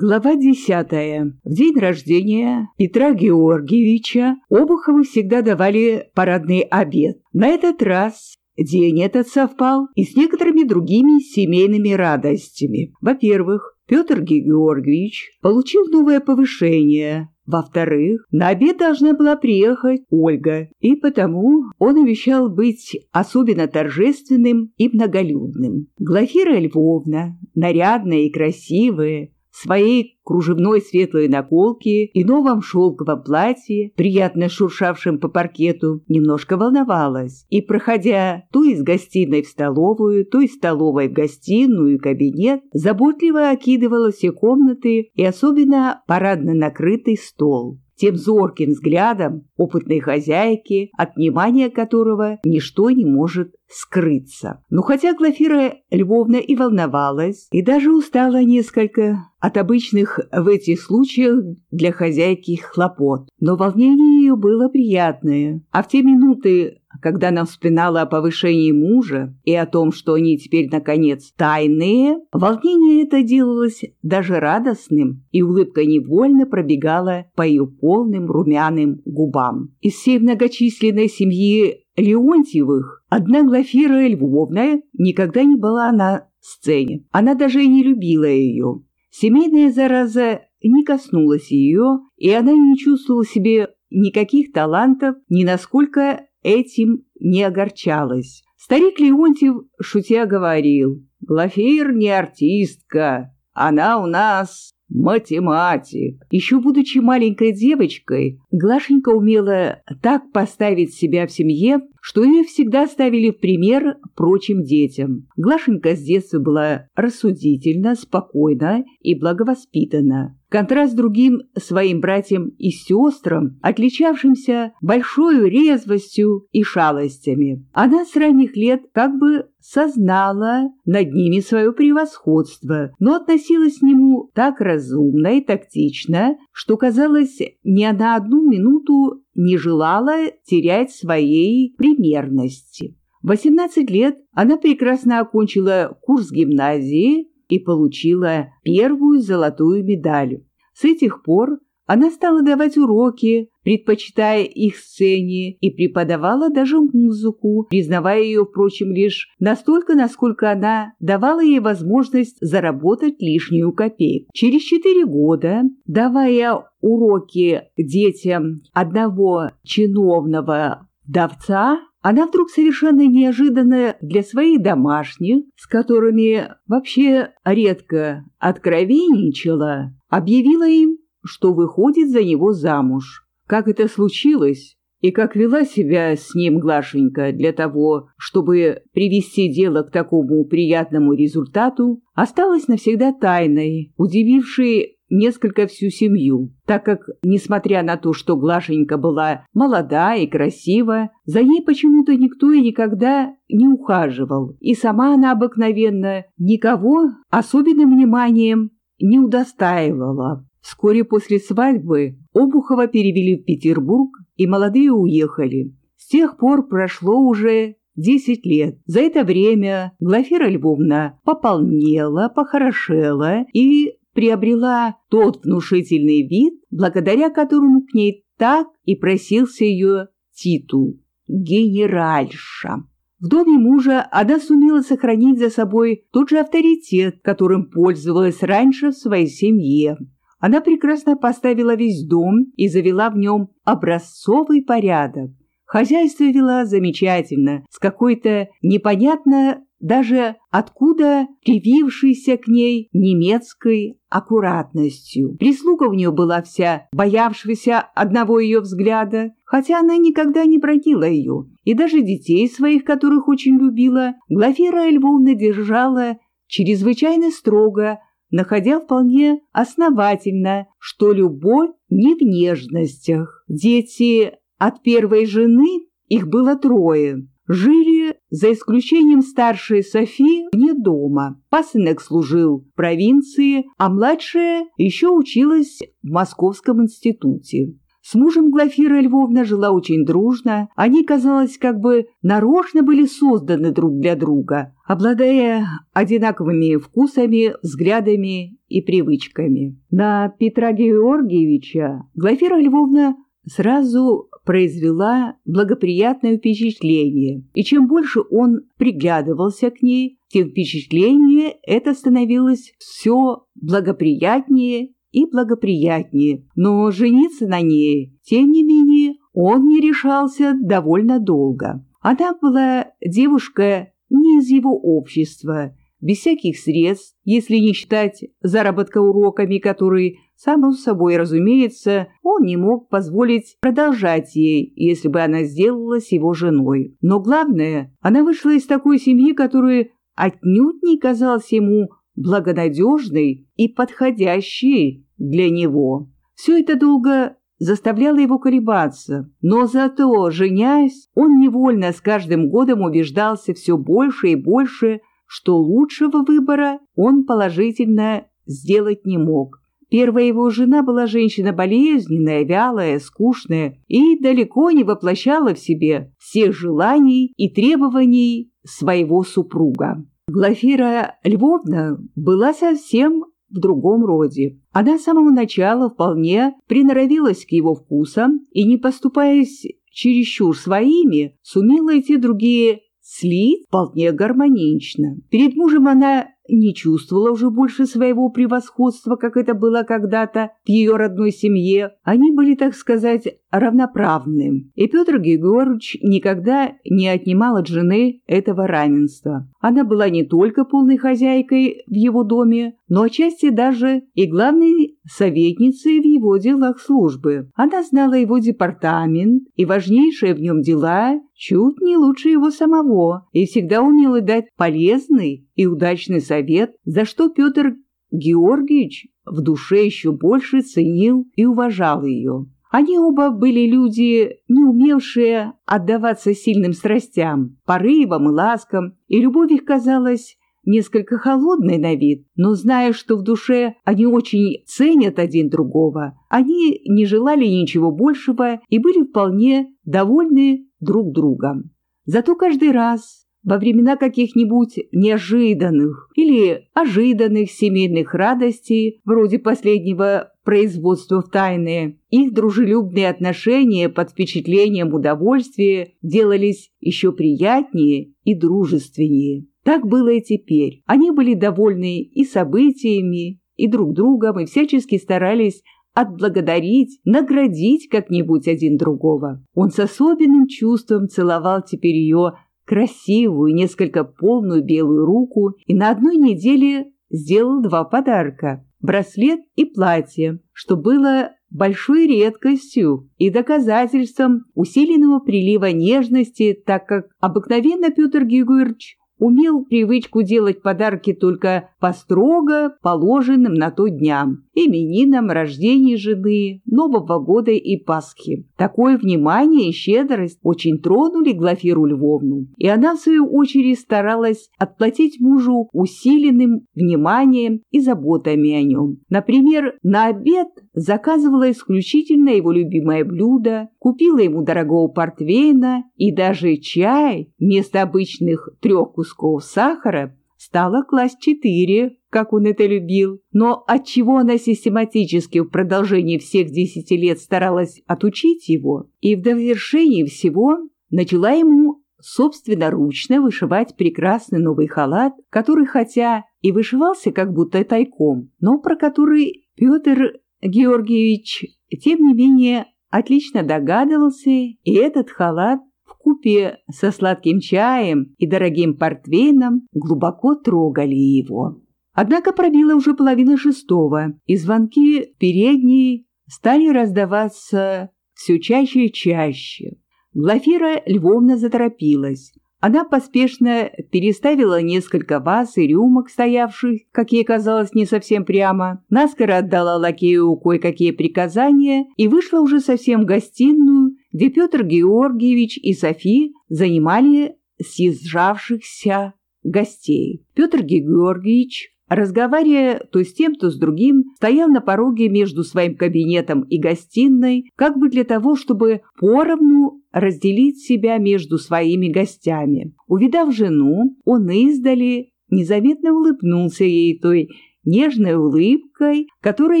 Глава десятая. В день рождения Петра Георгиевича Обуховы всегда давали парадный обед. На этот раз день этот совпал и с некоторыми другими семейными радостями. Во-первых, Петр Георгиевич получил новое повышение. Во-вторых, на обед должна была приехать Ольга, и потому он обещал быть особенно торжественным и многолюдным. Глафира Львовна, нарядная и красивая, своей кружевной светлой наколке и новом шелковом платье, приятно шуршавшем по паркету, немножко волновалась и, проходя то из гостиной в столовую, то из столовой в гостиную и кабинет, заботливо окидывала все комнаты и особенно парадно накрытый стол тем зорким взглядом опытной хозяйки, от внимания которого ничто не может скрыться. Но хотя Глафира Львовна и волновалась, и даже устала несколько от обычных в этих случаях для хозяйки хлопот, но волнение ее было приятное, а в те минуты, когда она вспоминала о повышении мужа и о том, что они теперь, наконец, тайные, волнение это делалось даже радостным, и улыбка невольно пробегала по ее полным румяным губам. Из всей многочисленной семьи Леонтьевых одна Глафира Львовна никогда не была на сцене. Она даже и не любила ее. Семейная зараза не коснулась ее, и она не чувствовала себе никаких талантов, ни насколько этим не огорчалась. Старик Леонтьев, шутя, говорил, «Глафир не артистка, она у нас математик. Еще будучи маленькой девочкой, Глашенька умела так поставить себя в семье, что ее всегда ставили в пример прочим детям. Глашенька с детства была рассудительна, спокойна и благовоспитана контраст другим своим братьям и сестрам, отличавшимся большой резвостью и шалостями. Она с ранних лет как бы сознала над ними свое превосходство, но относилась к нему так разумно и тактично, что, казалось, ни на одну минуту не желала терять своей примерности. В 18 лет она прекрасно окончила курс гимназии и получила первую золотую медаль. С этих пор она стала давать уроки, предпочитая их сцене, и преподавала даже музыку, признавая ее, впрочем, лишь настолько, насколько она давала ей возможность заработать лишнюю копейку. Через четыре года, давая уроки детям одного чиновного вдовца, она вдруг совершенно неожиданно для своих домашних, с которыми вообще редко откровенничала, объявила им, что выходит за него замуж. Как это случилось и как вела себя с ним Глашенька для того, чтобы привести дело к такому приятному результату, осталось навсегда тайной, удивившей несколько всю семью, так как, несмотря на то, что Глашенька была молода и красива, за ней почему-то никто и никогда не ухаживал, и сама она обыкновенно никого особенным вниманием не удостаивала. Вскоре после свадьбы Обухова перевели в Петербург, и молодые уехали. С тех пор прошло уже десять лет. За это время Глафира Львовна пополнела, похорошела и приобрела тот внушительный вид, благодаря которому к ней так и просился ее титул «генеральша». В доме мужа она сумела сохранить за собой тот же авторитет, которым пользовалась раньше в своей семье. Она прекрасно поставила весь дом и завела в нем образцовый порядок. Хозяйство вела замечательно, с какой-то непонятно даже откуда привившейся к ней немецкой аккуратностью. Прислуга у нее была вся боявшаяся одного ее взгляда, хотя она никогда не бронила ее, и даже детей своих, которых очень любила, Глафира Львовна держала чрезвычайно строго, находя вполне основательно, что любовь не в нежностях. Дети от первой жены, их было трое, жили, за исключением старшей Софии, вне дома. Пасынок служил в провинции, а младшая еще училась в Московском институте. С мужем Глафира Львовна жила очень дружно, они, казалось, как бы нарочно были созданы друг для друга, обладая одинаковыми вкусами, взглядами и привычками. На Петра Георгиевича Глафира Львовна сразу произвела благоприятное впечатление, и чем больше он приглядывался к ней, тем впечатление это становилось все благоприятнее и благоприятнее, но жениться на ней, тем не менее, он не решался довольно долго. Она была девушка не из его общества, без всяких средств, если не считать заработка уроками, которые, само собой разумеется, он не мог позволить продолжать ей, если бы она сделалась его женой. Но главное, она вышла из такой семьи, которая отнюдь не казалась ему благонадежной и подходящей для него. Все это долго заставляло его колебаться, но зато, женясь, он невольно с каждым годом убеждался все больше и больше, что лучшего выбора он положительно сделать не мог. Первая его жена была женщина болезненная, вялая, скучная и далеко не воплощала в себе всех желаний и требований своего супруга. Глафира Львовна была совсем в другом роде. Она с самого начала вполне приноровилась к его вкусам и, не поступаясь чересчур своими, сумела эти другие слить вполне гармонично. Перед мужем она не чувствовала уже больше своего превосходства, как это было когда-то в ее родной семье. Они были, так сказать, равноправны. И Петр Григорьевич никогда не отнимал от жены этого равенства. Она была не только полной хозяйкой в его доме, но отчасти даже и главной советницей в его делах службы. Она знала его департамент и важнейшие в нем дела чуть не лучше его самого, и всегда умела дать полезный и удачный совет, за что Петр Георгиевич в душе еще больше ценил и уважал ее. Они оба были люди, не умевшие отдаваться сильным страстям, порывам и ласкам, и любовь их казалась несколько холодной на вид, но зная, что в душе они очень ценят один другого, они не желали ничего большего и были вполне довольны друг другом. Зато каждый раз, во времена каких-нибудь неожиданных или ожиданных семейных радостей, вроде последнего производства в тайное, их дружелюбные отношения под впечатлением удовольствия делались еще приятнее и дружественнее. Так было и теперь. Они были довольны и событиями, и друг другом, и всячески старались отблагодарить, наградить как-нибудь один другого. Он с особенным чувством целовал теперь ее красивую, несколько полную белую руку и на одной неделе сделал два подарка – браслет и платье, что было большой редкостью и доказательством усиленного прилива нежности, так как обыкновенно Петр Георгиевич умел привычку делать подарки только по строго положенным на то дням, именинам, рождении жены, Нового года и Пасхи. Такое внимание и щедрость очень тронули Глафиру Львовну, и она, в свою очередь, старалась отплатить мужу усиленным вниманием и заботами о нем. Например, на обед заказывала исключительно его любимое блюдо, купила ему дорогого портвейна и даже чай вместо обычных трех кусков сахара стала класть четыре, как он это любил. Но отчего она систематически в продолжении всех десяти лет старалась отучить его, и в довершении всего начала ему собственноручно вышивать прекрасный новый халат, который хотя и вышивался как будто тайком, но про который Петр Георгиевич, тем не менее, отлично догадывался, и этот халат купе со сладким чаем и дорогим портвейном глубоко трогали его. Однако пробила уже половина шестого, и звонки передней стали раздаваться все чаще и чаще. Глафира Львовна заторопилась. Она поспешно переставила несколько ваз и рюмок, стоявших, как ей казалось, не совсем прямо, наскоро отдала лакею кое-какие приказания и вышла уже совсем в гостиную, где Петр Георгиевич и Софи занимали съезжавшихся гостей. Петр Георгиевич разговаривая то с тем, то с другим, стоял на пороге между своим кабинетом и гостиной, как бы для того, чтобы поровну разделить себя между своими гостями. Увидав жену, он издали незаметно улыбнулся ей той нежной улыбкой, которая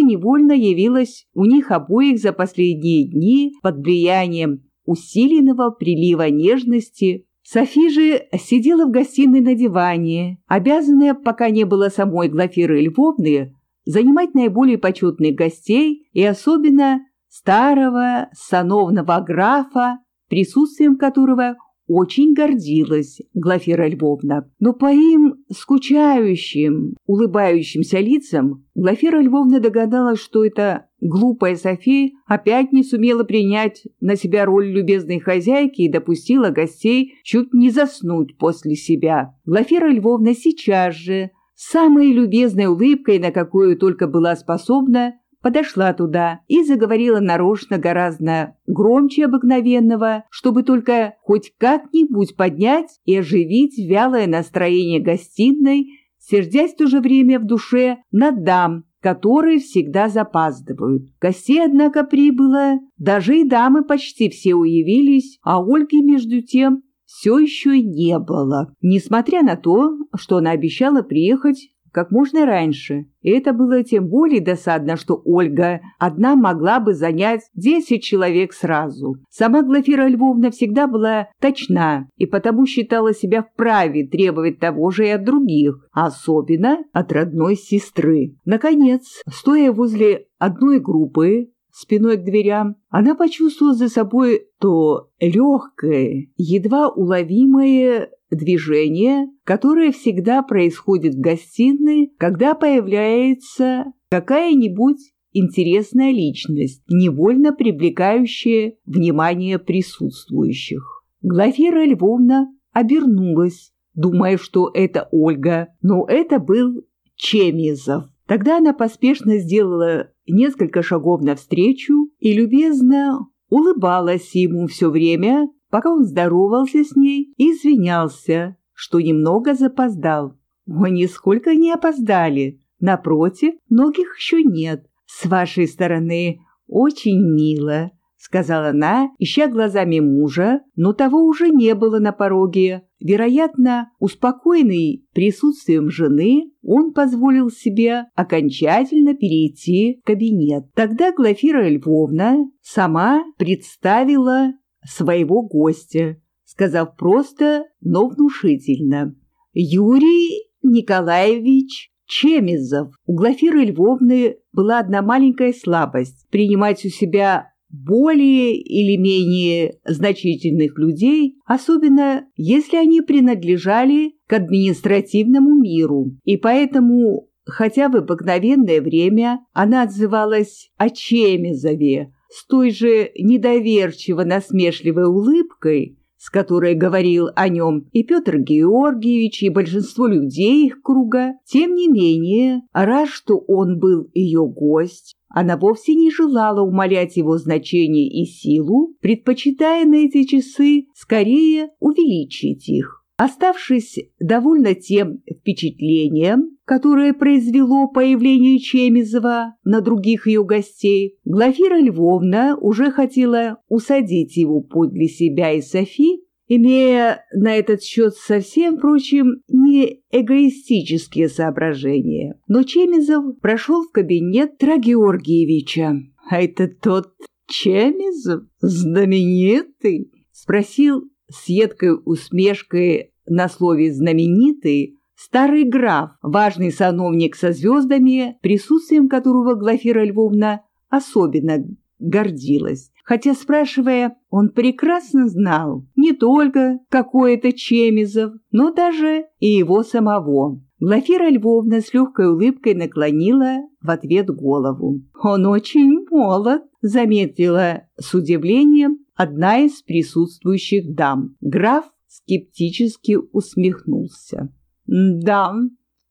невольно явилась у них обоих за последние дни под влиянием усиленного прилива нежности. Софи же сидела в гостиной на диване, обязанная, пока не было самой Глафиры Львовны, занимать наиболее почетных гостей и особенно старого сановного графа, присутствием которого очень гордилась Глафира Львовна. Но по им скучающим, улыбающимся лицам Глафира Львовна догадалась, что эта глупая София опять не сумела принять на себя роль любезной хозяйки и допустила гостей чуть не заснуть после себя. Глафира Львовна сейчас же, самой любезной улыбкой, на какую только была способна, подошла туда и заговорила нарочно гораздо громче обыкновенного, чтобы только хоть как-нибудь поднять и оживить вялое настроение гостиной, сердясь в то же время в душе на дам, которые всегда запаздывают. Гостей, однако, прибыло, даже и дамы почти все уявились, а Ольги, между тем, все еще не было, несмотря на то, что она обещала приехать как можно раньше. И это было тем более досадно, что Ольга одна могла бы занять 10 человек сразу. Сама Глафира Львовна всегда была точна и потому считала себя вправе требовать того же и от других, особенно от родной сестры. Наконец, стоя возле одной группы, спиной к дверям, она почувствовала за собой то легкое, едва уловимое движение, которое всегда происходит в гостиной, когда появляется какая-нибудь интересная личность, невольно привлекающая внимание присутствующих. Глафира Львовна обернулась, думая, что это Ольга, но это был Чемизов. Тогда она поспешно сделала несколько шагов навстречу и любезно улыбалась ему все время, пока он здоровался с ней и извинялся, что немного запоздал. Мы нисколько не опоздали. Напротив, многих еще нет. С вашей стороны очень мило, сказала она, ища глазами мужа, но того уже не было на пороге. Вероятно, успокоенный присутствием жены, он позволил себе окончательно перейти в кабинет. Тогда Глафира Львовна сама представила своего гостя, сказав просто, но внушительно. «Юрий Николаевич Чемизов». У Глафиры Львовны была одна маленькая слабость – принимать у себя более или менее значительных людей, особенно если они принадлежали к административному миру, и поэтому, хотя в обыкновенное время она отзывалась о Чемизове, с той же недоверчиво-насмешливой улыбкой, с которой говорил о нем и Петр Георгиевич, и большинство людей их круга, тем не менее, раз что он был ее гость, она вовсе не желала умалять его значение и силу, предпочитая на эти часы скорее увеличить их. Оставшись довольно тем впечатлением, которое произвело появление Чемизова на других ее гостей, Глафира Львовна уже хотела усадить его подле себя и Софи, имея на этот счет совсем, впрочем, не эгоистические соображения. Но Чемизов прошел в кабинет Тра Георгиевича. «А это тот Чемизов? Знаменитый?» — спросил с едкой усмешкой на слове «знаменитый» старый граф, важный сановник со звездами, присутствием которого Глафира Львовна особенно гордилась. Хотя, спрашивая, он прекрасно знал не только какой это Чемизов, но даже и его самого. Глафира Львовна с легкой улыбкой наклонила в ответ голову. «Он очень молод», — заметила с удивлением одна из присутствующих дам. Граф скептически усмехнулся. «Да,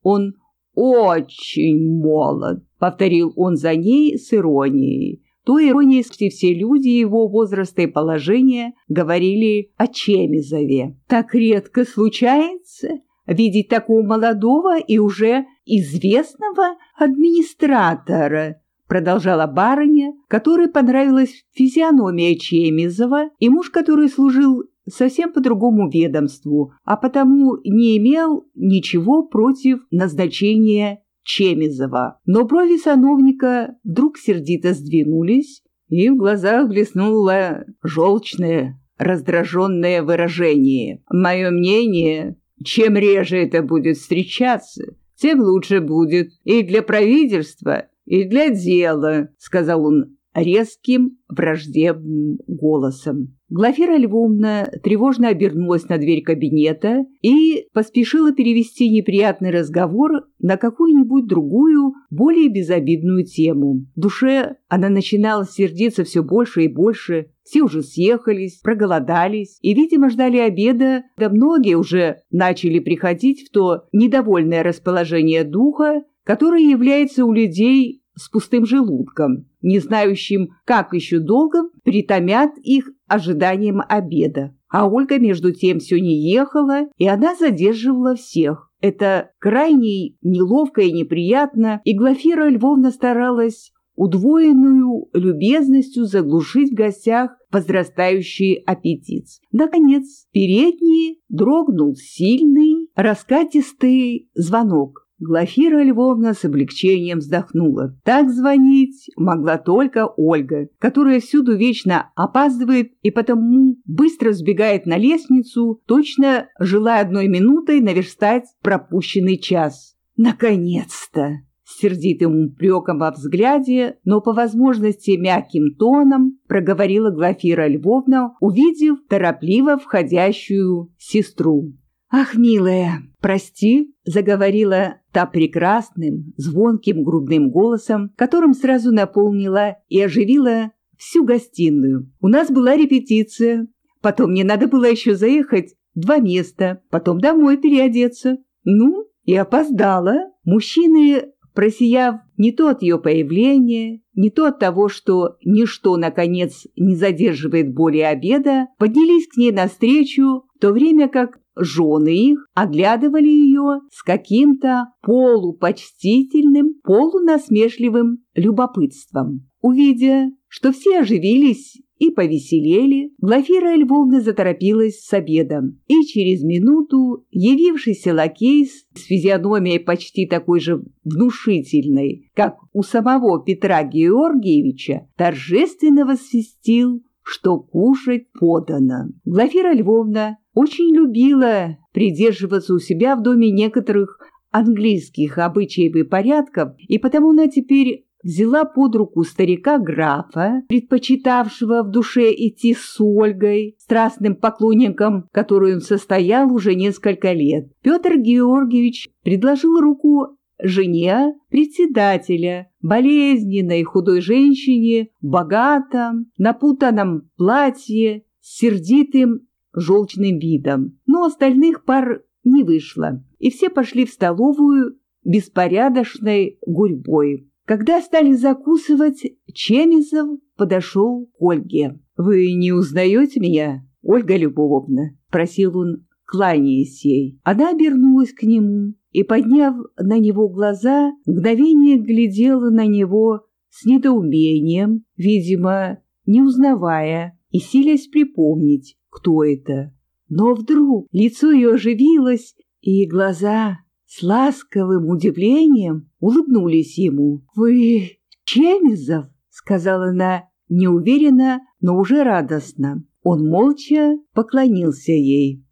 он очень молод», — повторил он за ней с иронией. Той иронией, что все люди его возраста и положения говорили о Чемизове. «Так редко случается видеть такого молодого и уже известного администратора, продолжала барыня, которой понравилась физиономия Чемизова и муж, который служил совсем по другому ведомству, а потому не имел ничего против назначения Чемизова. Но брови сановника вдруг сердито сдвинулись, и в глазах блеснуло желчное, раздраженное выражение. «Мое мнение, чем реже это будет встречаться, тем лучше будет и для правительства, и для дела», — сказал он резким, враждебным голосом. Глафира Львовна тревожно обернулась на дверь кабинета и поспешила перевести неприятный разговор на какую-нибудь другую, более безобидную тему. В душе она начинала сердиться все больше и больше. Все уже съехались, проголодались и, видимо, ждали обеда, да многие уже начали приходить в то недовольное расположение духа, которое является у людей с пустым желудком, не знающим, как еще долго притомят их ожиданием обеда. А Ольга между тем все не ехала, и она задерживала всех. Это крайне неловко и неприятно, и Глафира Львовна старалась удвоенную любезностью заглушить в гостях возрастающий аппетит. Наконец, передний дрогнул сильный, раскатистый звонок. Глафира Львовна с облегчением вздохнула. Так звонить могла только Ольга, которая всюду вечно опаздывает и потому быстро сбегает на лестницу, точно желая одной минутой наверстать пропущенный час. Наконец-то! Сердитым упреком во взгляде, но по возможности мягким тоном проговорила Глафира Львовна, увидев торопливо входящую сестру. «Ах, милая, прости», — заговорила та прекрасным, звонким грудным голосом, которым сразу наполнила и оживила всю гостиную. «У нас была репетиция, потом мне надо было еще заехать два места, потом домой переодеться. Ну, и опоздала. Мужчины, просияв не то от ее появления, не то от того, что ничто, наконец, не задерживает более обеда, поднялись к ней навстречу, в то время как жены их оглядывали ее с каким-то полупочтительным, полунасмешливым любопытством. Увидя, что все оживились и повеселели, Глафира Львовна заторопилась с обедом, и через минуту явившийся лакей с физиономией почти такой же внушительной, как у самого Петра Георгиевича, торжественно возвестил, что кушать подано. Глафира Львовна очень любила придерживаться у себя в доме некоторых английских обычаев и порядков, и потому она теперь взяла под руку старика-графа, предпочитавшего в душе идти с Ольгой, страстным поклонником, которую он состоял уже несколько лет. Петр Георгиевич предложил руку жене председателя, болезненной худой женщине, богатом, напутанном платье, сердитым желчным видом, но остальных пар не вышло, и все пошли в столовую беспорядочной гурьбой. Когда стали закусывать, Чемизов подошел к Ольге. «Вы не узнаете меня, Ольга Любовна?» – просил он, кланяясь ей. Она обернулась к нему и, подняв на него глаза, мгновение глядела на него с недоумением, видимо, не узнавая и силясь припомнить, кто это. Но вдруг лицо ее оживилось, и глаза с ласковым удивлением улыбнулись ему. «Вы Чемизов?» — сказала она неуверенно, но уже радостно. Он молча поклонился ей.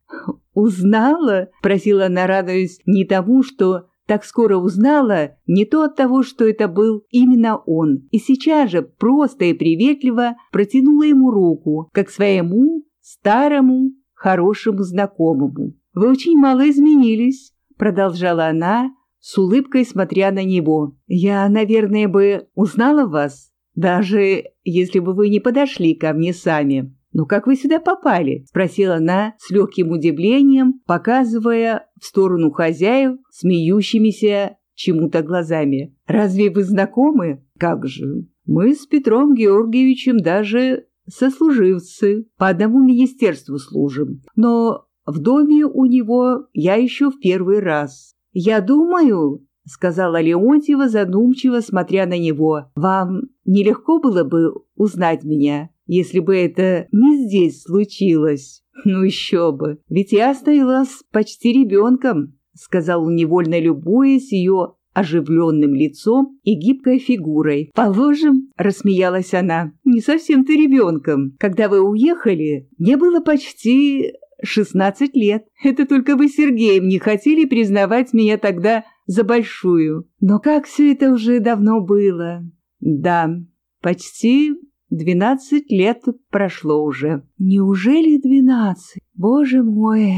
«Узнала?» — просила она, радуясь не тому, что так скоро узнала, не то от того, что это был именно он, и сейчас же просто и приветливо протянула ему руку, как своему старому, хорошему знакомому. «Вы очень мало изменились», — продолжала она, с улыбкой смотря на него. «Я, наверное, бы узнала вас, даже если бы вы не подошли ко мне сами». «Ну как вы сюда попали?» — спросила она с легким удивлением, показывая в сторону хозяев смеющимися чему-то глазами. «Разве вы знакомы?» «Как же! Мы с Петром Георгиевичем даже сослуживцы, по одному министерству служим, но в доме у него я еще в первый раз. Я думаю, — сказала Леонтьева, задумчиво смотря на него. «Вам нелегко было бы узнать меня, если бы это не здесь случилось?» «Ну еще бы, ведь я осталась почти ребенком», сказал невольно любуясь ее оживленным лицом и гибкой фигурой. «Положим», — рассмеялась она, — «не совсем ты ребенком. Когда вы уехали, мне было почти шестнадцать лет. Это только вы с Сергеем не хотели признавать меня тогда за большую. Но как все это уже давно было. Да, почти двенадцать лет прошло уже. Неужели двенадцать? Боже мой,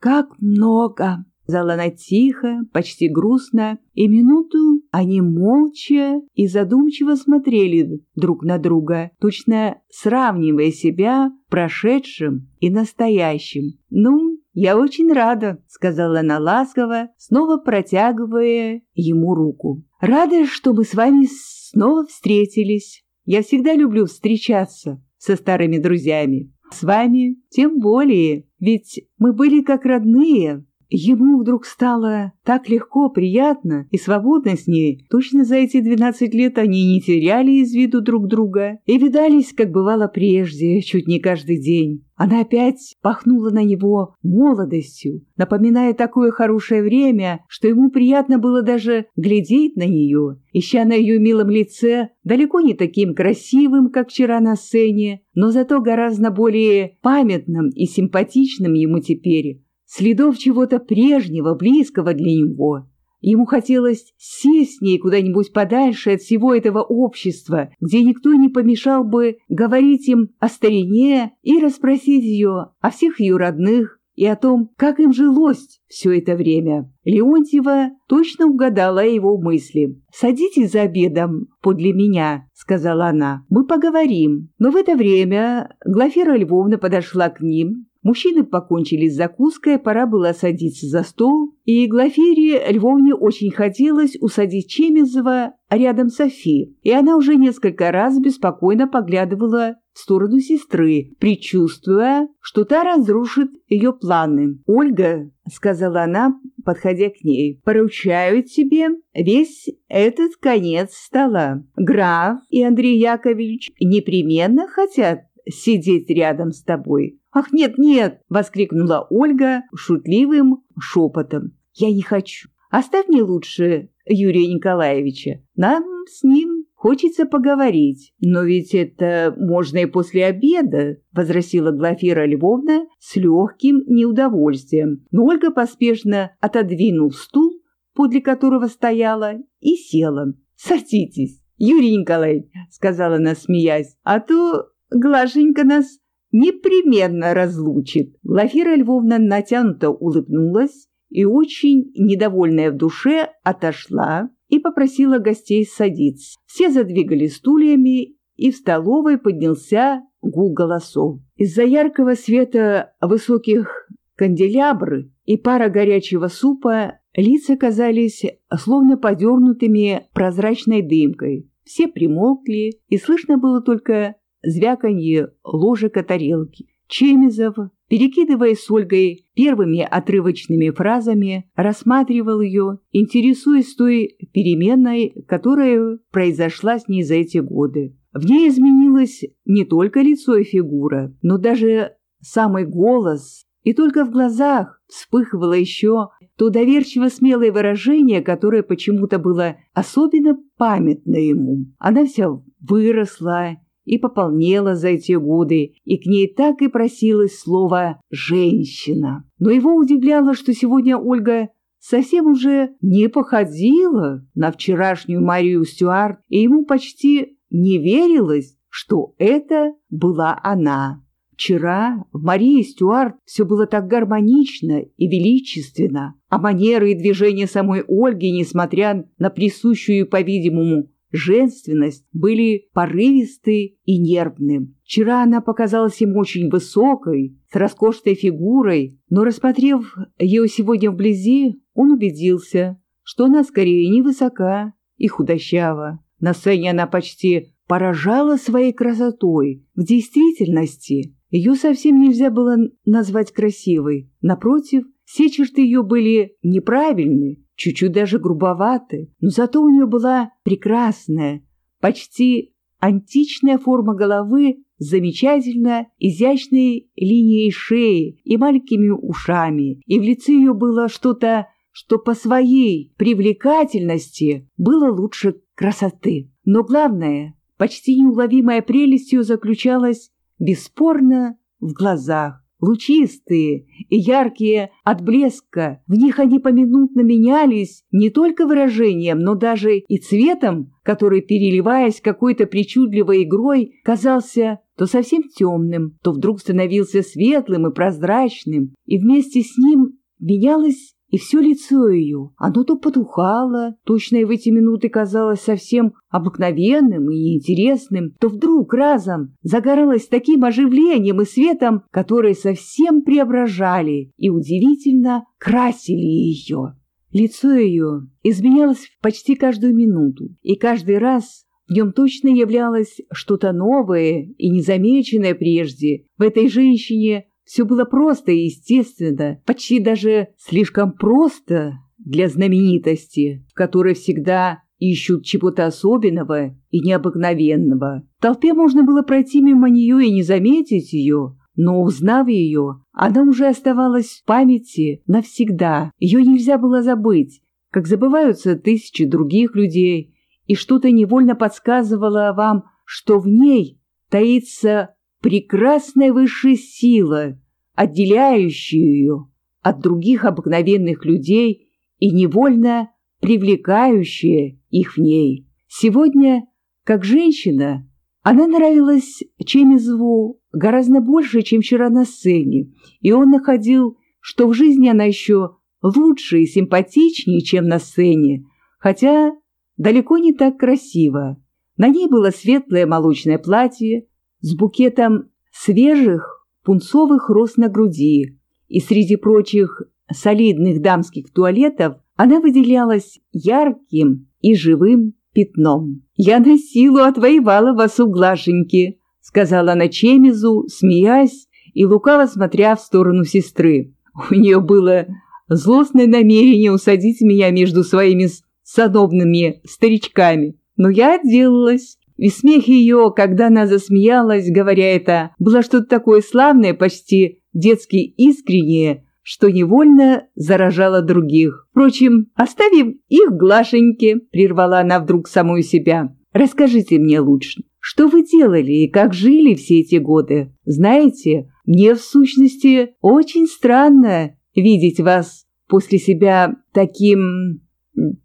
как много! Сказала она тихо, почти грустно, и минуту они молча и задумчиво смотрели друг на друга, точно сравнивая себя прошедшим и настоящим. «Ну, я очень рада», — сказала она ласково, снова протягивая ему руку. «Рада, что мы с вами снова встретились. Я всегда люблю встречаться со старыми друзьями. С вами тем более, ведь мы были как родные, Ему вдруг стало так легко, приятно и свободно с ней. Точно за эти двенадцать лет они не теряли из виду друг друга и видались, как бывало прежде, чуть не каждый день. Она опять пахнула на него молодостью, напоминая такое хорошее время, что ему приятно было даже глядеть на нее, ища на ее милом лице, далеко не таким красивым, как вчера на сцене, но зато гораздо более памятным и симпатичным ему теперь, следов чего-то прежнего, близкого для него. Ему хотелось сесть с ней куда-нибудь подальше от всего этого общества, где никто не помешал бы говорить им о старине и расспросить ее о всех ее родных и о том, как им жилось все это время. Леонтьева точно угадала его мысли. «Садитесь за обедом подле меня», — сказала она. «Мы поговорим». Но в это время Глафира Львовна подошла к ним, Мужчины покончили с закуской, пора было садиться за стол, и Глафире Львовне очень хотелось усадить Чемизова рядом Софи, и она уже несколько раз беспокойно поглядывала в сторону сестры, предчувствуя, что та разрушит ее планы. «Ольга», — сказала она, подходя к ней, — «поручаю тебе весь этот конец стола. Граф и Андрей Яковлевич непременно хотят сидеть рядом с тобой. «Ах, нет, нет!» — воскликнула Ольга шутливым шепотом. «Я не хочу. Оставь мне лучше Юрия Николаевича. Нам с ним хочется поговорить. Но ведь это можно и после обеда», — возразила Глафира Львовна с легким неудовольствием. Но Ольга поспешно отодвинул стул, подле которого стояла, и села. «Садитесь, Юрий Николаевич», — сказала она, смеясь, «а то Глашенька нас непременно разлучит. Глафира Львовна натянуто улыбнулась и, очень недовольная в душе, отошла и попросила гостей садиться. Все задвигали стульями, и в столовой поднялся гул голосов. Из-за яркого света высоких канделябр и пара горячего супа лица казались словно подернутыми прозрачной дымкой. Все примолкли, и слышно было только звяканье ложек о тарелки. Чемизов, перекидываясь с Ольгой первыми отрывочными фразами, рассматривал ее, интересуясь той переменной, которая произошла с ней за эти годы. В ней изменилось не только лицо и фигура, но даже самый голос, и только в глазах вспыхивало еще то доверчиво смелое выражение, которое почему-то было особенно памятно ему. Она вся выросла и пополнела за эти годы, и к ней так и просилось слово «женщина». Но его удивляло, что сегодня Ольга совсем уже не походила на вчерашнюю Марию Стюарт, и ему почти не верилось, что это была она. Вчера в Марии Стюарт все было так гармонично и величественно, а манеры и движения самой Ольги, несмотря на присущую, по-видимому, женственность были порывисты и нервны. Вчера она показалась ему очень высокой, с роскошной фигурой, но, рассмотрев ее сегодня вблизи, он убедился, что она скорее невысока и худощава. На сцене она почти поражала своей красотой. В действительности ее совсем нельзя было назвать красивой. Напротив, все черты ее были неправильны, чуть-чуть даже грубоваты, но зато у нее была прекрасная, почти античная форма головы замечательно изящной линией шеи и маленькими ушами, и в лице ее было что-то, что по своей привлекательности было лучше красоты. Но главное, почти неуловимая прелесть ее заключалась бесспорно в глазах лучистые и яркие от блеска. В них они поминутно менялись не только выражением, но даже и цветом, который, переливаясь какой-то причудливой игрой, казался то совсем темным, то вдруг становился светлым и прозрачным, и вместе с ним менялось и все лицо ее, оно то потухало, точно и в эти минуты казалось совсем обыкновенным и неинтересным, то вдруг разом загоралось таким оживлением и светом, которые совсем преображали и удивительно красили ее. Лицо ее изменялось почти каждую минуту, и каждый раз в нем точно являлось что-то новое и незамеченное прежде. В этой женщине все было просто и естественно, почти даже слишком просто для знаменитости, в которой всегда ищут чего-то особенного и необыкновенного. В толпе можно было пройти мимо нее и не заметить ее, но узнав ее, она уже оставалась в памяти навсегда. Ее нельзя было забыть, как забываются тысячи других людей, и что-то невольно подсказывало вам, что в ней таится прекрасная высшая сила, отделяющая ее от других обыкновенных людей и невольно привлекающая их в ней. Сегодня, как женщина, она нравилась Чемизову гораздо больше, чем вчера на сцене, и он находил, что в жизни она еще лучше и симпатичнее, чем на сцене, хотя далеко не так красиво. На ней было светлое молочное платье, с букетом свежих пунцовых роз на груди, и среди прочих солидных дамских туалетов она выделялась ярким и живым пятном. «Я на силу отвоевала вас у Глашеньки», — сказала она Чемизу, смеясь и лукаво смотря в сторону сестры. У нее было злостное намерение усадить меня между своими садовными старичками, но я отделалась. И смех ее, когда она засмеялась, говоря это, было что-то такое славное, почти детски искреннее, что невольно заражало других. Впрочем, оставим их Глашеньке, прервала она вдруг самую себя. Расскажите мне лучше, что вы делали и как жили все эти годы? Знаете, мне в сущности очень странно видеть вас после себя таким...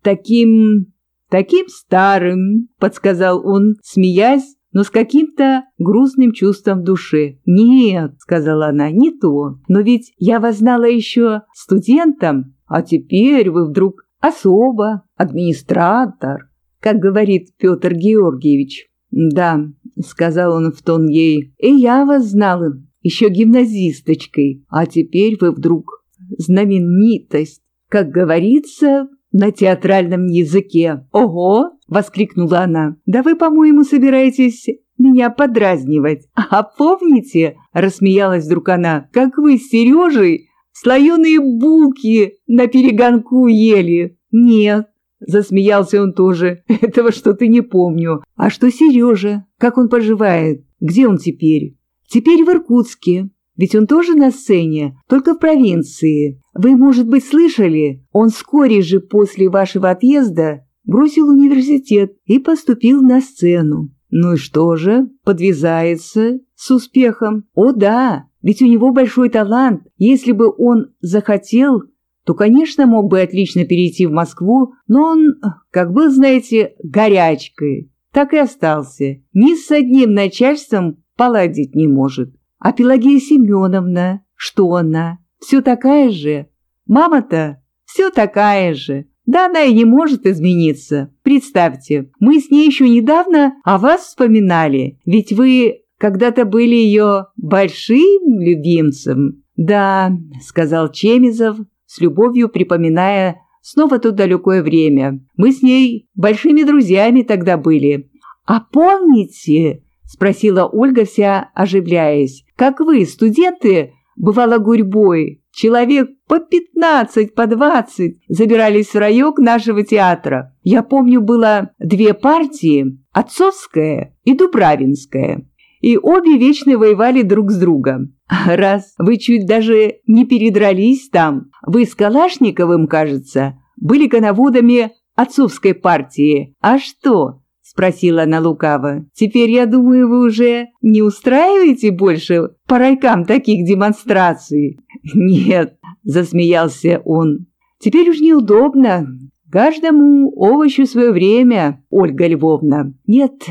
таким... «Таким старым», — подсказал он, смеясь, но с каким-то грустным чувством в душе. «Нет», — сказала она, — «не то. Но ведь я вас знала еще студентом, а теперь вы вдруг особо, администратор, как говорит Петр Георгиевич». «Да», — сказал он в тон ей, — «и я вас знала еще гимназисточкой, а теперь вы вдруг знаменитость. Как говорится, на театральном языке. «Ого!» — воскликнула она. «Да вы, по-моему, собираетесь меня подразнивать. А помните, — рассмеялась вдруг она, — как вы с Сережей слоеные булки на перегонку ели? Нет, — засмеялся он тоже, — этого что-то не помню. А что Сережа? Как он поживает? Где он теперь? Теперь в Иркутске. Ведь он тоже на сцене, только в провинции. Вы, может быть, слышали, он вскоре же после вашего отъезда бросил университет и поступил на сцену. Ну и что же, подвязается с успехом? О да, ведь у него большой талант. Если бы он захотел, то, конечно, мог бы отлично перейти в Москву, но он, как был, знаете, горячкой, так и остался. Ни с одним начальством поладить не может. А Пелагея Семеновна, что она? Все такая же? Мама-то все такая же. Да она и не может измениться. Представьте, мы с ней еще недавно о вас вспоминали, ведь вы когда-то были ее большим любимцем. Да, сказал Чемизов, с любовью припоминая снова то далекое время. Мы с ней большими друзьями тогда были. А помните, спросила Ольга вся оживляясь. Как вы, студенты, бывало гурьбой, Человек по пятнадцать, по двадцать забирались в райок нашего театра. Я помню, было две партии, отцовская и дубравинская. И обе вечно воевали друг с другом. Раз вы чуть даже не передрались там, вы с Калашниковым, кажется, были коноводами отцовской партии. А что? Спросила она лукаво. «Теперь, я думаю, вы уже не устраиваете больше по райкам таких демонстраций?» «Нет», — засмеялся он. «Теперь уж неудобно. Каждому овощу свое время, Ольга Львовна. Нет,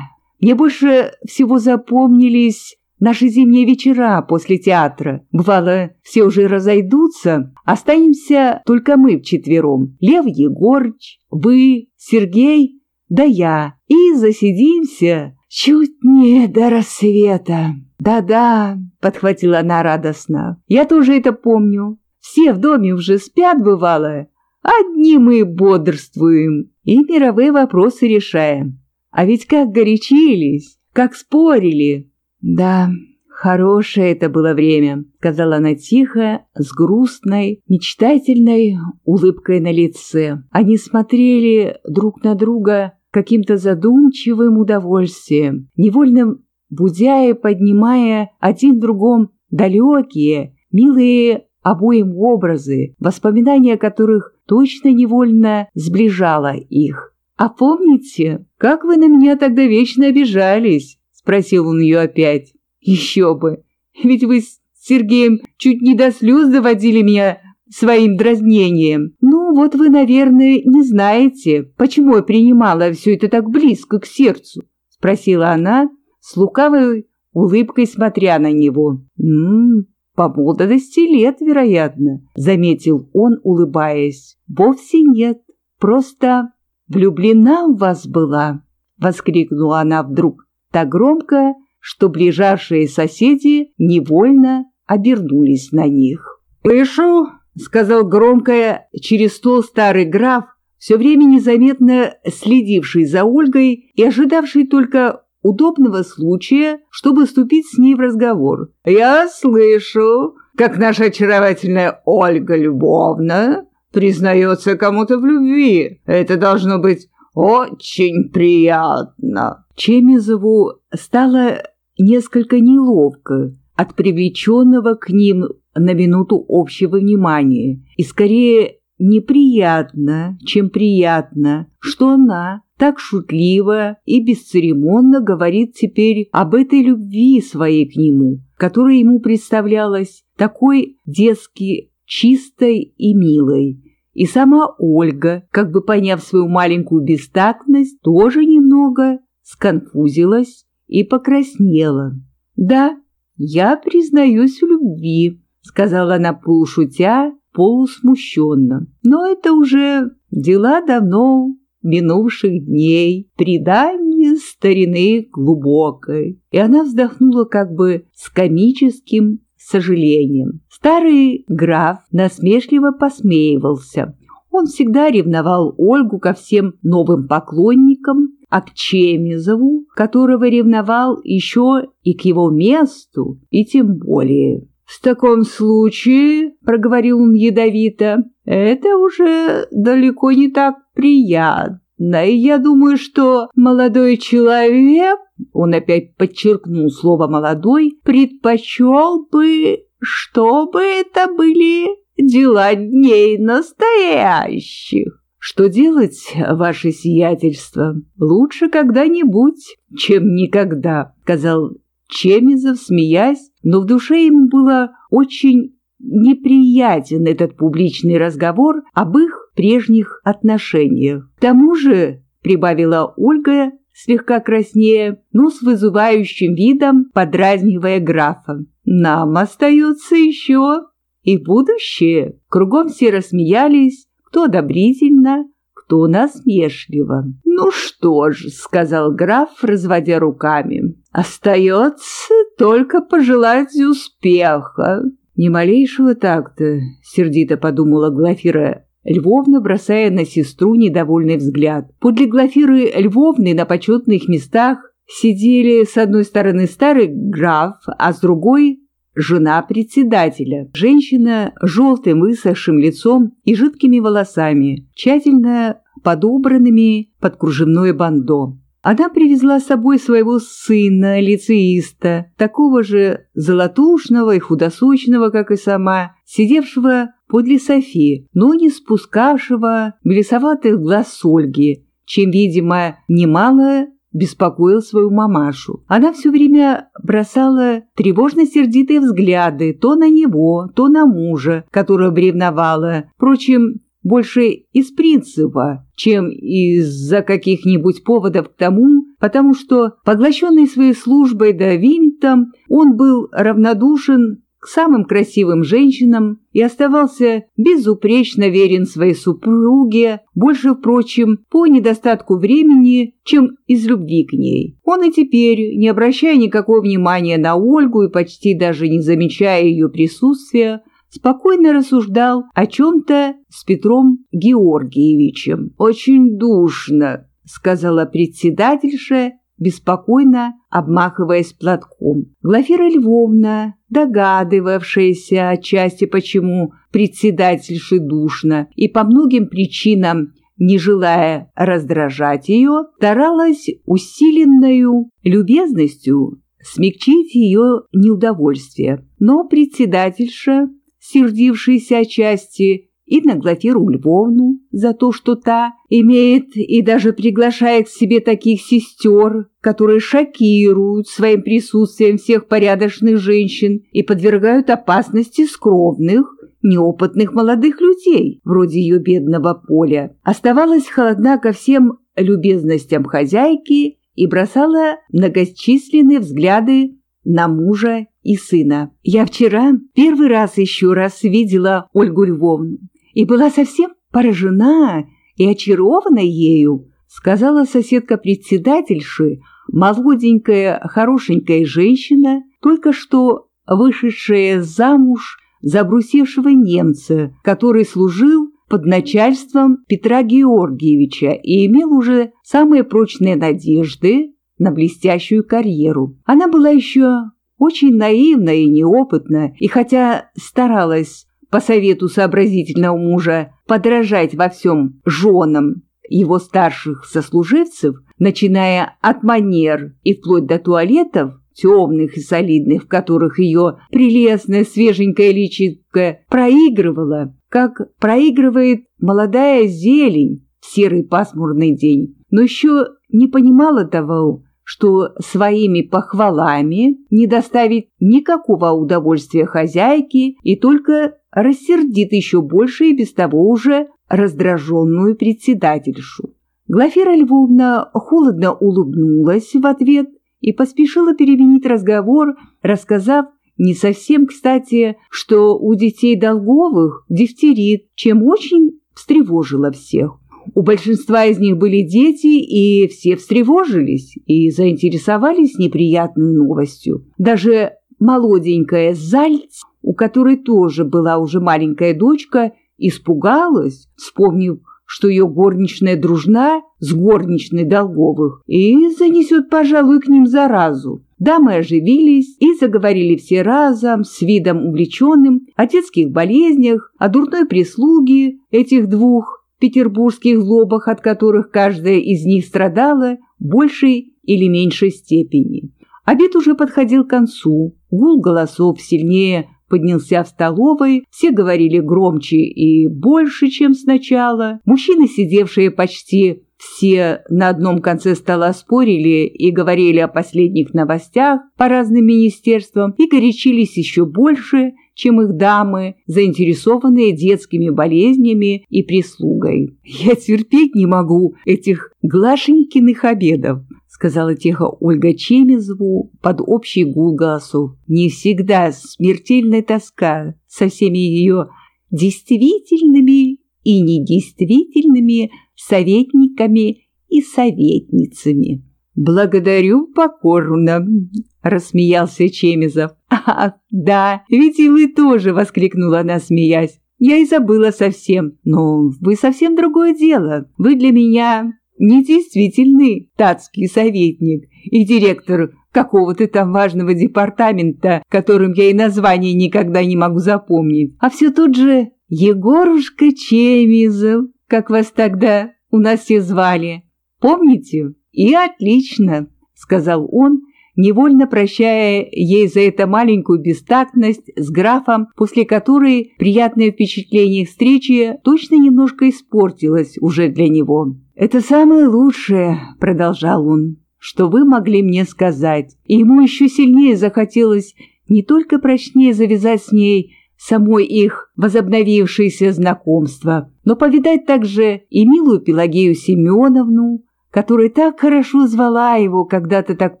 мне больше всего запомнились наши зимние вечера после театра. Бывало, все уже разойдутся, останемся только мы вчетвером. Лев Егорыч, вы, Сергей да я, и засидимся чуть не до рассвета. Да-да, подхватила она радостно. Я тоже это помню. Все в доме уже спят, бывало. Одни мы бодрствуем и мировые вопросы решаем. А ведь как горячились, как спорили. Да, хорошее это было время, сказала она тихо, с грустной, мечтательной улыбкой на лице. Они смотрели друг на друга каким-то задумчивым удовольствием, невольным будя и поднимая один другом далекие, милые обоим образы, воспоминания которых точно невольно сближало их. «А помните, как вы на меня тогда вечно обижались?» — спросил он ее опять. «Еще бы! Ведь вы с Сергеем чуть не до слез доводили меня своим дразнением. Ну, вот вы, наверное, не знаете, почему я принимала все это так близко к сердцу, спросила она с лукавой улыбкой, смотря на него. «М-м, по молодости лет, вероятно», — заметил он, улыбаясь. «Вовсе нет, просто влюблена в вас была», — воскликнула она вдруг так громко, что ближайшие соседи невольно обернулись на них. «Слышу, — сказал громко через стол старый граф, все время незаметно следивший за Ольгой и ожидавший только удобного случая, чтобы вступить с ней в разговор. «Я слышу, как наша очаровательная Ольга Любовна признается кому-то в любви. Это должно быть очень приятно». Чемизову стало несколько неловко от привлеченного к ним на минуту общего внимания, и скорее неприятно, чем приятно, что она так шутливо и бесцеремонно говорит теперь об этой любви своей к нему, которая ему представлялась такой детски чистой и милой. И сама Ольга, как бы поняв свою маленькую бестактность, тоже немного сконфузилась и покраснела. «Да, я признаюсь в любви», — сказала она полушутя, полусмущенно. «Но это уже дела давно минувших дней, предание старины глубокой». И она вздохнула как бы с комическим сожалением. Старый граф насмешливо посмеивался. Он всегда ревновал Ольгу ко всем новым поклонникам, а к Чемизову, которого ревновал еще и к его месту, и тем более «В таком случае, — проговорил он ядовито, — это уже далеко не так приятно, и я думаю, что молодой человек, — он опять подчеркнул слово «молодой», — предпочел бы, чтобы это были дела дней настоящих. Что делать, ваше сиятельство? Лучше когда-нибудь, чем никогда, — сказал Чемизов, смеясь, но в душе ему было очень неприятен этот публичный разговор об их прежних отношениях. К тому же, прибавила Ольга, слегка краснее, но с вызывающим видом подразнивая графа, нам остается еще и будущее. Кругом все рассмеялись, кто одобрительно, кто насмешливо. «Ну что ж», — сказал граф, разводя руками, — «остается только пожелать успеха». «Ни малейшего такта», — сердито подумала Глафира Львовна, бросая на сестру недовольный взгляд. Подле Глафиры Львовны на почетных местах сидели с одной стороны старый граф, а с другой жена председателя, женщина с желтым высохшим лицом и жидкими волосами, тщательно подобранными под кружевное бандо. Она привезла с собой своего сына, лицеиста, такого же золотушного и худосочного, как и сама, сидевшего подле Софи, но не спускавшего белесоватых глаз с Ольги, чем, видимо, немало беспокоил свою мамашу. Она все время бросала тревожно-сердитые взгляды то на него, то на мужа, которого ревновала. Впрочем, больше из принципа, чем из-за каких-нибудь поводов к тому, потому что, поглощенный своей службой да винтом, он был равнодушен к самым красивым женщинам и оставался безупречно верен своей супруге, больше, впрочем, по недостатку времени, чем из любви к ней. Он и теперь, не обращая никакого внимания на Ольгу и почти даже не замечая ее присутствия, спокойно рассуждал о чем-то с Петром Георгиевичем. «Очень душно», — сказала председательша, беспокойно обмахиваясь платком. Глафира Львовна, догадывавшаяся отчасти почему председательши душно и по многим причинам не желая раздражать ее, старалась усиленную любезностью смягчить ее неудовольствие. Но председательша, сердившаяся отчасти и на Глафиру Львовну за то, что та имеет и даже приглашает к себе таких сестер, которые шокируют своим присутствием всех порядочных женщин и подвергают опасности скромных, неопытных молодых людей, вроде ее бедного поля. Оставалась холодна ко всем любезностям хозяйки и бросала многочисленные взгляды на мужа и сына. Я вчера первый раз еще раз видела Ольгу Львовну и была совсем поражена и очарована ею, сказала соседка председательши, молоденькая, хорошенькая женщина, только что вышедшая замуж за брусевшего немца, который служил под начальством Петра Георгиевича и имел уже самые прочные надежды на блестящую карьеру. Она была еще очень наивна и неопытна, и хотя старалась по совету сообразительного мужа, подражать во всем женам его старших сослуживцев, начиная от манер и вплоть до туалетов, темных и солидных, в которых ее прелестная свеженькая личико проигрывала, как проигрывает молодая зелень в серый пасмурный день, но еще не понимала того, что своими похвалами не доставит никакого удовольствия хозяйке и только рассердит еще больше и без того уже раздраженную председательшу. Глафира Львовна холодно улыбнулась в ответ и поспешила переменить разговор, рассказав не совсем кстати, что у детей Долговых дифтерит, чем очень встревожило всех. У большинства из них были дети, и все встревожились и заинтересовались неприятной новостью. Даже молоденькая Зальц у которой тоже была уже маленькая дочка, испугалась, вспомнив, что ее горничная дружна с горничной Долговых и занесет, пожалуй, к ним заразу. Дамы оживились и заговорили все разом, с видом увлеченным, о детских болезнях, о дурной прислуге этих двух петербургских злобах, от которых каждая из них страдала в большей или меньшей степени. Обед уже подходил к концу, гул голосов сильнее поднялся в столовой, все говорили громче и больше, чем сначала. Мужчины, сидевшие почти все на одном конце стола спорили и говорили о последних новостях по разным министерствам и горячились еще больше, чем их дамы, заинтересованные детскими болезнями и прислугой. Я терпеть не могу этих Глашенькиных обедов сказала тихо Ольга Чемизову под общий гул голосов. Не всегда смертельная тоска со всеми ее действительными и недействительными советниками и советницами. «Благодарю покорно», — рассмеялся Чемизов. «Ах, да, ведь и вы тоже!» — воскликнула она, смеясь. «Я и забыла совсем. Но вы совсем другое дело. Вы для меня не действительный татский советник и директор какого-то там важного департамента, которым я и название никогда не могу запомнить, а все тот же Егорушка Чемизов, как вас тогда у нас все звали. Помните? И отлично, сказал он, невольно прощая ей за это маленькую бестактность с графом, после которой приятное впечатление встречи точно немножко испортилось уже для него. «Это самое лучшее», — продолжал он, — «что вы могли мне сказать». И ему еще сильнее захотелось не только прочнее завязать с ней самой их возобновившееся знакомство, но повидать также и милую Пелагею Семеновну, которая так хорошо звала его когда-то так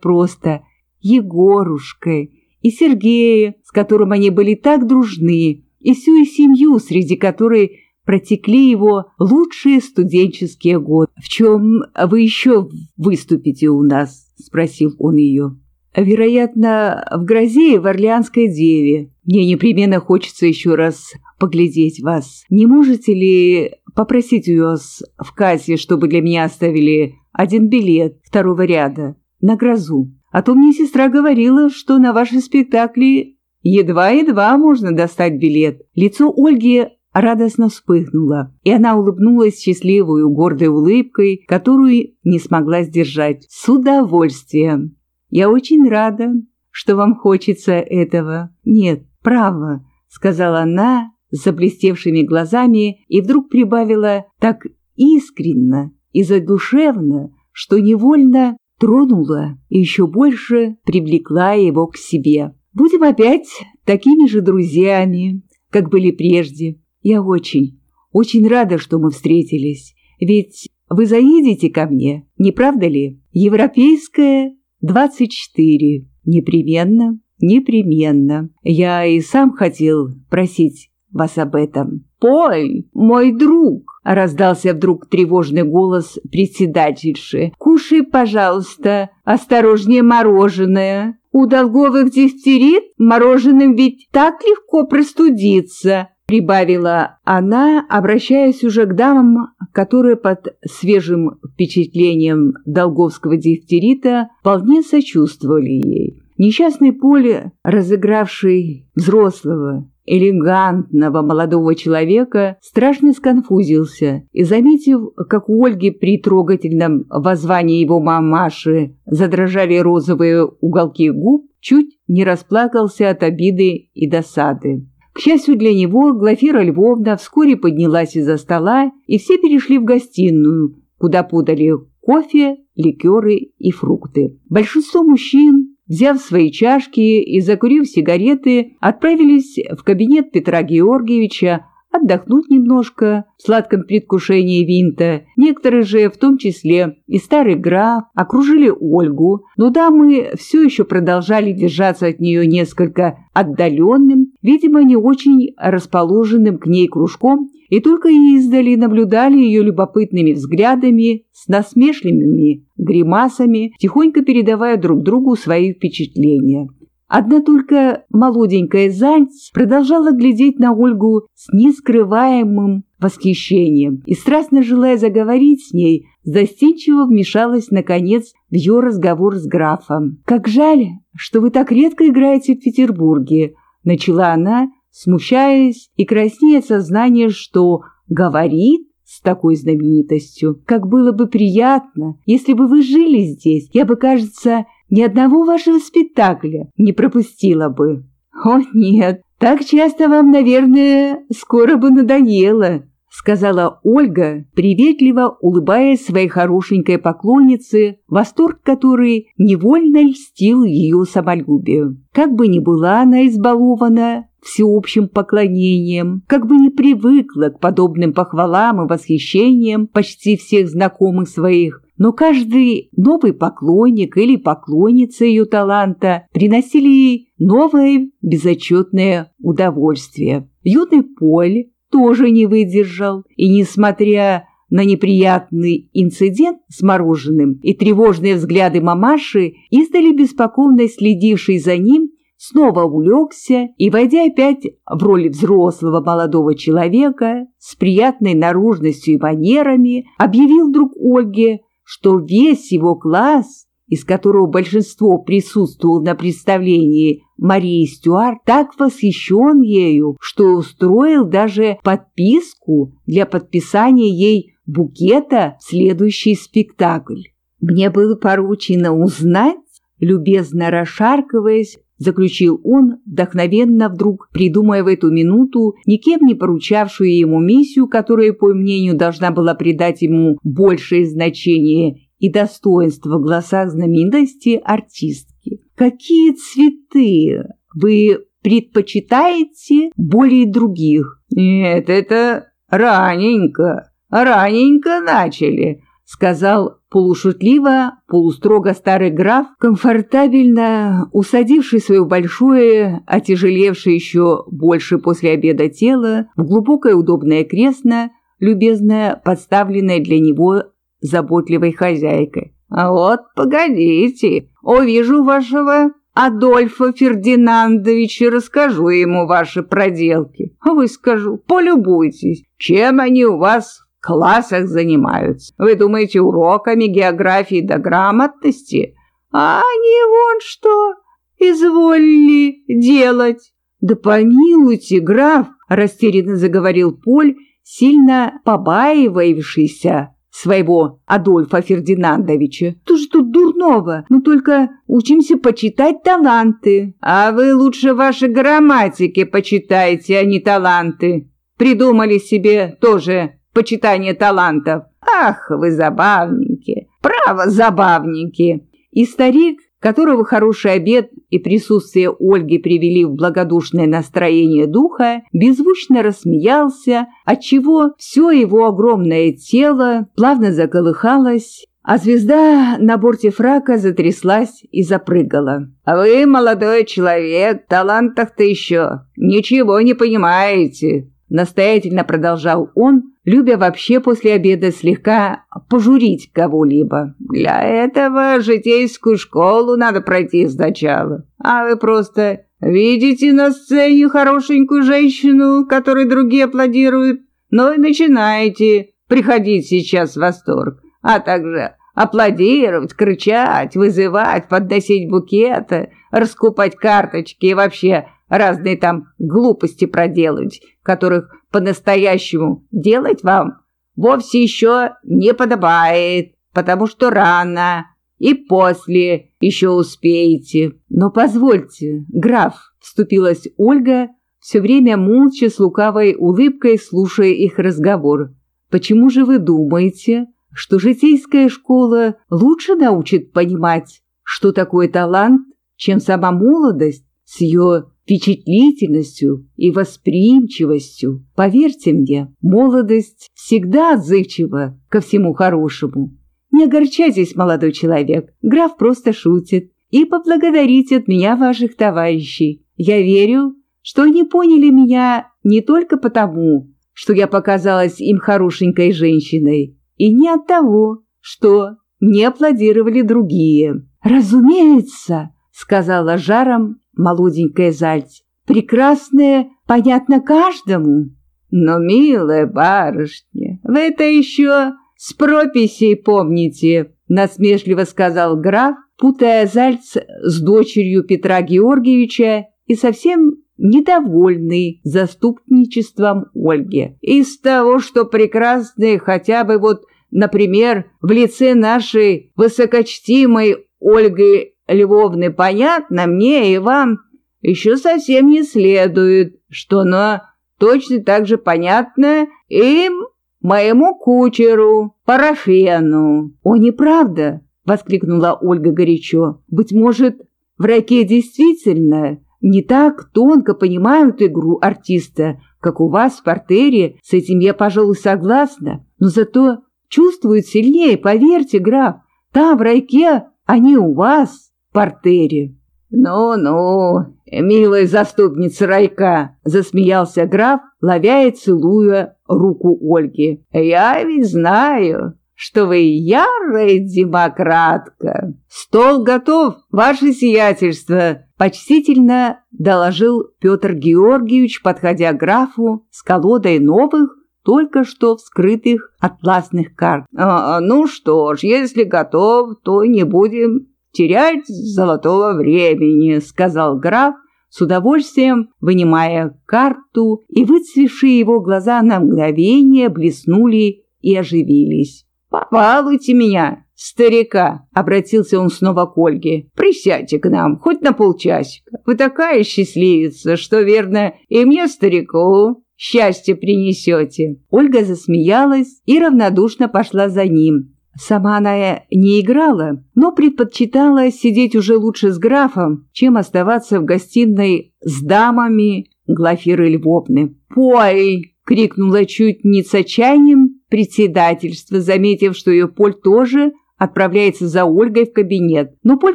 просто, Егорушкой, и Сергея, с которым они были так дружны, и всю их семью, среди которой протекли его лучшие студенческие годы. «В чем вы еще выступите у нас?» — спросил он ее. «Вероятно, в грозе и в Орлеанской деве. Мне непременно хочется еще раз поглядеть вас. Не можете ли попросить у вас в кассе, чтобы для меня оставили один билет второго ряда на грозу? А то мне сестра говорила, что на ваши спектакли едва-едва можно достать билет». Лицо Ольги радостно вспыхнула, и она улыбнулась счастливой, гордой улыбкой, которую не смогла сдержать. «С удовольствием! Я очень рада, что вам хочется этого. Нет, право», — сказала она с заблестевшими глазами и вдруг прибавила так искренно и задушевно, что невольно тронула и еще больше привлекла его к себе. «Будем опять такими же друзьями, как были прежде. Я очень, очень рада, что мы встретились. Ведь вы заедете ко мне, не правда ли? Европейская, 24. Непременно, непременно. Я и сам хотел просить вас об этом. «Поль, мой друг!» — раздался вдруг тревожный голос председательши. «Кушай, пожалуйста, осторожнее мороженое. У долговых дифтерит мороженым ведь так легко простудиться прибавила она, обращаясь уже к дамам, которые под свежим впечатлением долговского дифтерита вполне сочувствовали ей. Несчастный Поле, разыгравший взрослого, элегантного молодого человека, страшно сконфузился и, заметив, как у Ольги при трогательном воззвании его мамаши задрожали розовые уголки губ, чуть не расплакался от обиды и досады. К счастью для него, Глафира Львовна вскоре поднялась из-за стола, и все перешли в гостиную, куда подали кофе, ликеры и фрукты. Большинство мужчин, взяв свои чашки и закурив сигареты, отправились в кабинет Петра Георгиевича, отдохнуть немножко в сладком предвкушении винта. Некоторые же, в том числе и старый граф, окружили Ольгу, но дамы все еще продолжали держаться от нее несколько отдаленным, видимо, не очень расположенным к ней кружком, и только издали наблюдали ее любопытными взглядами, с насмешливыми гримасами, тихонько передавая друг другу свои впечатления. Одна только молоденькая Зальц продолжала глядеть на Ольгу с нескрываемым восхищением и, страстно желая заговорить с ней, застенчиво вмешалась, наконец, в ее разговор с графом. «Как жаль, что вы так редко играете в Петербурге», — начала она, смущаясь и краснея от сознания, что говорит с такой знаменитостью. «Как было бы приятно, если бы вы жили здесь. Я бы, кажется, ни одного вашего спектакля не пропустила бы. О, нет, так часто вам, наверное, скоро бы надоело, сказала Ольга, приветливо улыбаясь своей хорошенькой поклоннице, восторг которой невольно льстил ее самолюбию. Как бы ни была она избалована всеобщим поклонением, как бы не привыкла к подобным похвалам и восхищениям почти всех знакомых своих, но каждый новый поклонник или поклонница ее таланта приносили ей новое безотчетное удовольствие. Юный Поль тоже не выдержал, и, несмотря на неприятный инцидент с мороженым и тревожные взгляды мамаши, издали беспокойно следивший за ним, снова улегся и, войдя опять в роль взрослого молодого человека с приятной наружностью и манерами, объявил вдруг Ольге, что весь его класс, из которого большинство присутствовал на представлении Марии Стюарт, так восхищен ею, что устроил даже подписку для подписания ей букета в следующий спектакль. Мне было поручено узнать, любезно расшаркиваясь, заключил он, вдохновенно вдруг придумая в эту минуту никем не поручавшую ему миссию, которая, по мнению, должна была придать ему большее значение и достоинство в глазах знаменитости артистки. «Какие цветы вы предпочитаете более других?» «Нет, это раненько, раненько начали», — сказал Полушутливо, полустрого старый граф, комфортабельно усадивший свое большое, отяжелевшее еще больше после обеда тело в глубокое удобное кресло, любезно подставленное для него заботливой хозяйкой. «А вот, погодите, увижу вашего Адольфа Фердинандовича, расскажу ему ваши проделки. А вы скажу, полюбуйтесь, чем они у вас классах занимаются. Вы думаете, уроками географии да грамотности? А они вон что изволили делать. Да помилуйте, граф, растерянно заговорил Поль, сильно побаивавшийся своего Адольфа Фердинандовича. Что же тут дурного? Ну только учимся почитать таланты. А вы лучше ваши грамматики почитайте, а не таланты. Придумали себе тоже почитание талантов. Ах, вы забавненькие, право забавненькие. И старик, которого хороший обед и присутствие Ольги привели в благодушное настроение духа, беззвучно рассмеялся, отчего все его огромное тело плавно заколыхалось, а звезда на борте фрака затряслась и запрыгала. «А вы, молодой человек, талантах-то еще ничего не понимаете», настоятельно продолжал он, любя вообще после обеда слегка пожурить кого-либо. Для этого житейскую школу надо пройти сначала. А вы просто видите на сцене хорошенькую женщину, которой другие аплодируют, но и начинаете приходить сейчас в восторг, а также аплодировать, кричать, вызывать, подносить букеты, раскупать карточки и вообще разные там глупости проделать, которых по-настоящему делать вам вовсе еще не подобает, потому что рано и после еще успеете. Но позвольте, граф, вступилась Ольга, все время молча с лукавой улыбкой слушая их разговор. Почему же вы думаете, что житейская школа лучше научит понимать, что такое талант, чем сама молодость с ее впечатлительностью и восприимчивостью. Поверьте мне, молодость всегда отзывчива ко всему хорошему. Не огорчайтесь, молодой человек, граф просто шутит. И поблагодарите от меня ваших товарищей. Я верю, что они поняли меня не только потому, что я показалась им хорошенькой женщиной, и не от того, что не аплодировали другие. «Разумеется», — сказала жаром молоденькая Зальц. Прекрасная, понятно каждому. Но, милая барышня, вы это еще с прописей помните, насмешливо сказал граф, путая Зальц с дочерью Петра Георгиевича и совсем недовольный заступничеством Ольги. Из того, что прекрасные хотя бы вот, например, в лице нашей высокочтимой Ольги Львовны понятно мне и вам еще совсем не следует, что оно точно так же понятно им, моему кучеру, Парафену. «О, неправда!» — воскликнула Ольга горячо. «Быть может, в раке действительно не так тонко понимают игру артиста, как у вас в портере, с этим я, пожалуй, согласна, но зато чувствуют сильнее, поверьте, граф, там, в райке, они у вас» портере. «Ну-ну, милая заступница Райка!» — засмеялся граф, ловя и целуя руку Ольги. «Я ведь знаю, что вы ярая демократка. Стол готов, ваше сиятельство!» — почтительно доложил Петр Георгиевич, подходя к графу с колодой новых, только что вскрытых атласных карт. А, «Ну что ж, если готов, то не будем терять золотого времени», — сказал граф, с удовольствием вынимая карту, и выцвевшие его глаза на мгновение блеснули и оживились. «Побалуйте меня, старика!» — обратился он снова к Ольге. «Присядьте к нам, хоть на полчасика. Вы такая счастливица, что, верно, и мне, старику, счастье принесете». Ольга засмеялась и равнодушно пошла за ним, Сама она не играла, но предпочитала сидеть уже лучше с графом, чем оставаться в гостиной с дамами Глафиры Львовны. «Пой!» — крикнула чуть не с отчаянием председательство, заметив, что ее Поль тоже отправляется за Ольгой в кабинет. Но Поль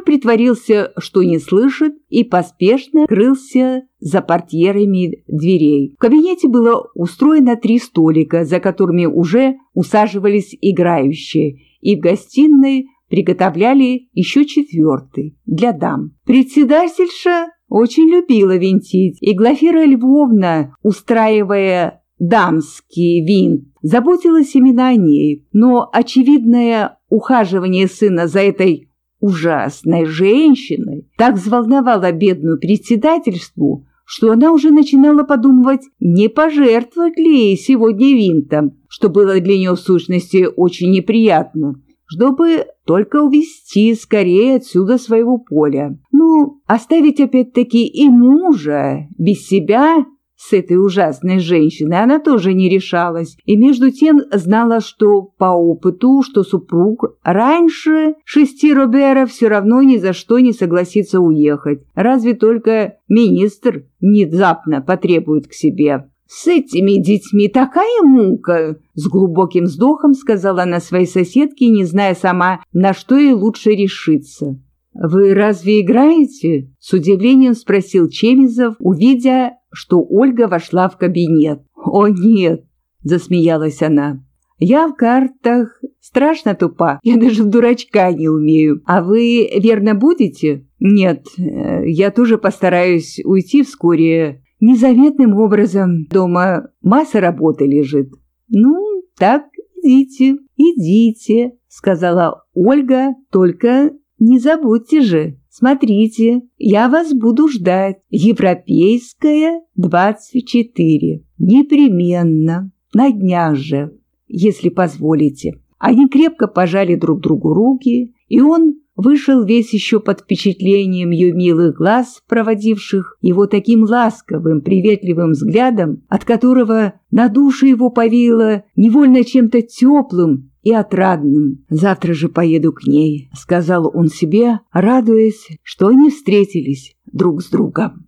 притворился, что не слышит, и поспешно крылся за портьерами дверей. В кабинете было устроено три столика, за которыми уже усаживались играющие, и в гостиной приготовляли еще четвертый для дам. Председательша очень любила винтить, и Глафира Львовна, устраивая дамский винт, заботилась именно о ней, но очевидное ухаживание сына за этой ужасной женщиной так взволновало бедную председательству, что она уже начинала подумывать, не пожертвовать ли ей сегодня винтом, что было для нее в сущности очень неприятно, чтобы только увести скорее отсюда своего поля. Ну, оставить опять-таки и мужа без себя с этой ужасной женщиной она тоже не решалась, и между тем знала, что по опыту, что супруг раньше шести Робера все равно ни за что не согласится уехать, разве только министр внезапно потребует к себе. «С этими детьми такая мука!» С глубоким вздохом сказала она своей соседке, не зная сама, на что ей лучше решиться. «Вы разве играете?» — с удивлением спросил Чемизов, увидя, что Ольга вошла в кабинет. «О, нет!» — засмеялась она. «Я в картах страшно тупа, я даже в дурачка не умею. А вы верно будете?» «Нет, э, я тоже постараюсь уйти вскоре. Незаветным образом дома масса работы лежит». «Ну, так идите, идите», — сказала Ольга, только не забудьте же, смотрите, я вас буду ждать. Европейская, 24. Непременно. На днях же, если позволите. Они крепко пожали друг другу руки, и он вышел весь еще под впечатлением ее милых глаз, проводивших его таким ласковым, приветливым взглядом, от которого на душу его повеяло невольно чем-то теплым и отрадным. «Завтра же поеду к ней», — сказал он себе, радуясь, что они встретились друг с другом.